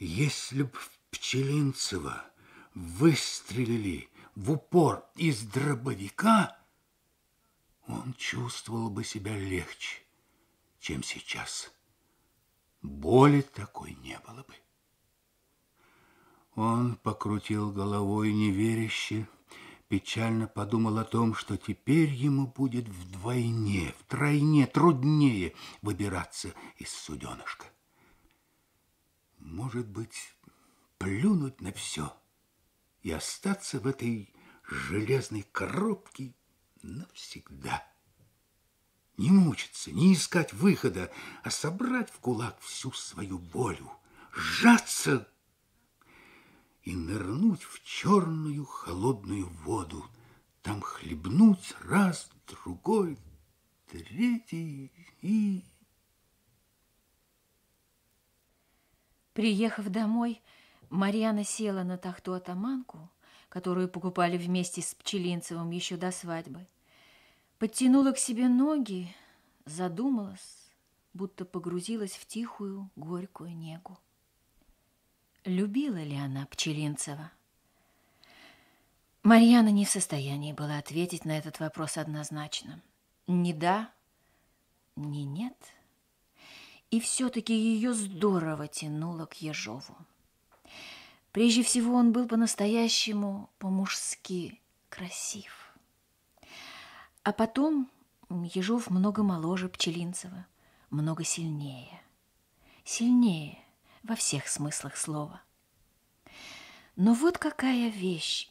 Если б в Пчелинцева выстрелили в упор из дробовика, он чувствовал бы себя легче, чем сейчас. Боли такой не было бы. Он покрутил головой неверяще, печально подумал о том, что теперь ему будет вдвойне, втройне труднее выбираться из суденышка. Может быть, плюнуть на все и остаться в этой железной коробке навсегда. Не мучиться, не искать выхода, а собрать в кулак всю свою волю, сжаться и нырнуть в черную холодную воду, там хлебнуть раз, другой, третий и... Приехав домой, Марьяна села на тахту-атаманку, которую покупали вместе с Пчелинцевым еще до свадьбы, подтянула к себе ноги, задумалась, будто погрузилась в тихую, горькую негу. Любила ли она Пчелинцева? Марьяна не в состоянии была ответить на этот вопрос однозначно. Ни да, ни нет. И все-таки ее здорово тянуло к Ежову. Прежде всего, он был по-настоящему, по-мужски красив. А потом Ежов много моложе Пчелинцева, много сильнее. Сильнее – во всех смыслах слова. Но вот какая вещь.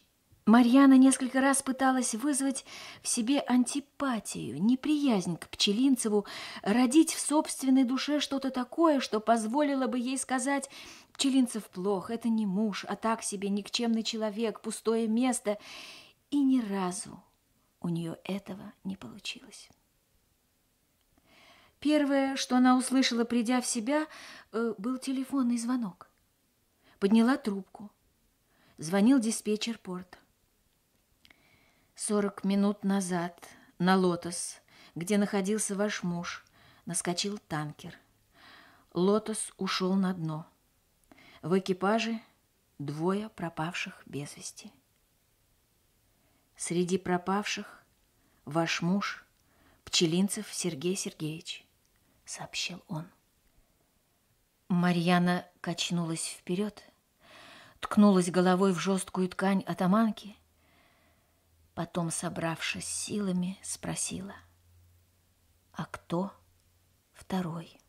Марьяна несколько раз пыталась вызвать в себе антипатию, неприязнь к Пчелинцеву, родить в собственной душе что-то такое, что позволило бы ей сказать «Пчелинцев плох, это не муж, а так себе никчемный человек, пустое место». И ни разу у нее этого не получилось. Первое, что она услышала, придя в себя, э, был телефонный звонок. Подняла трубку. Звонил диспетчер порта. Сорок минут назад на «Лотос», где находился ваш муж, наскочил танкер. «Лотос» ушел на дно. В экипаже двое пропавших без вести. Среди пропавших ваш муж Пчелинцев Сергей Сергеевич сообщил он. Марьяна качнулась вперед, ткнулась головой в жесткую ткань атаманки, потом, собравшись силами, спросила, а кто второй?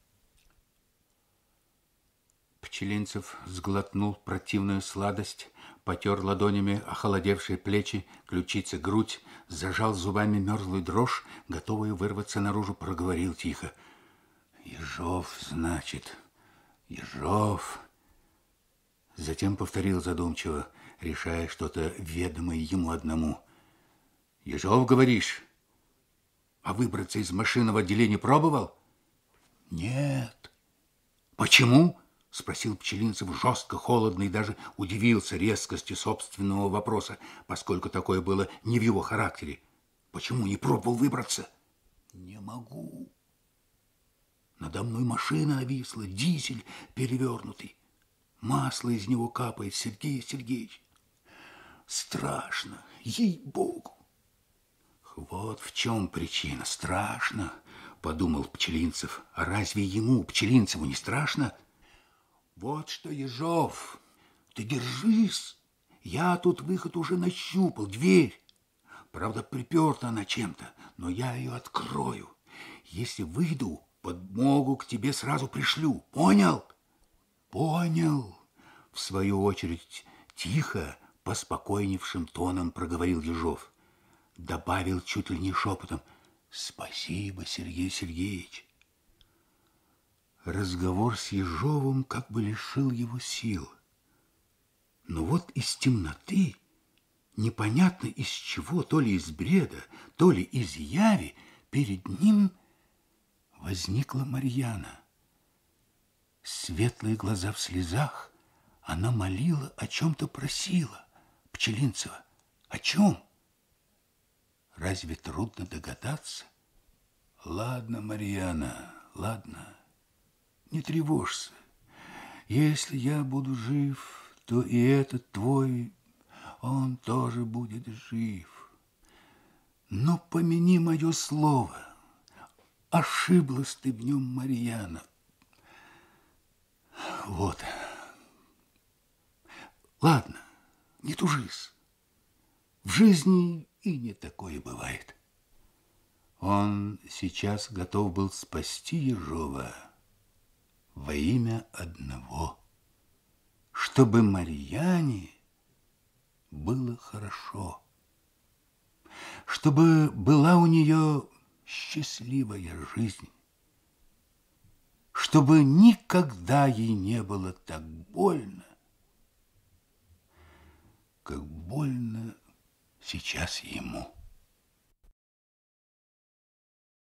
Пчелинцев сглотнул противную сладость, потер ладонями охолодевшие плечи, ключицы, грудь, зажал зубами мерзлую дрожь, готовую вырваться наружу, проговорил тихо — Ежов, значит, Ежов. Затем повторил задумчиво, решая что-то ведомое ему одному. Ежов, говоришь? А выбраться из машины в отделении пробовал? Нет. Почему? Спросил Пчелинцев жестко, холодно и даже удивился резкости собственного вопроса, поскольку такое было не в его характере. Почему не пробовал выбраться? Не могу. Надо мной машина нависла, дизель перевернутый. Масло из него капает, Сергей Сергеевич. Страшно, ей-богу. Вот в чем причина. Страшно, подумал Пчелинцев. А разве ему, Пчелинцеву, не страшно? Вот что, Ежов, ты держись. Я тут выход уже нащупал, дверь. Правда, приперта она чем-то, но я ее открою. Если выйду, подмогу к тебе сразу пришлю. Понял? Понял. В свою очередь, тихо, поспокойневшим тоном проговорил Ежов. Добавил чуть ли не шепотом. Спасибо, Сергей Сергеевич. Разговор с Ежовым как бы лишил его сил. Но вот из темноты, непонятно из чего, то ли из бреда, то ли из яви, перед ним возникла Марьяна. Светлые глаза в слезах, она молила, о чем-то просила Пчелинцева. О чем? Разве трудно догадаться? Ладно, Марьяна, ладно, не тревожься. Если я буду жив, то и этот твой, он тоже будет жив. Но помяни мое слово, ошиблась ты в нем, Марьяна. Вот. Ладно, не тужись. В жизни и не такое бывает. Он сейчас готов был спасти Ежова во имя одного, чтобы Марьяне было хорошо, чтобы была у нее счастливая жизнь, чтобы никогда ей не было так больно, как больно сейчас ему.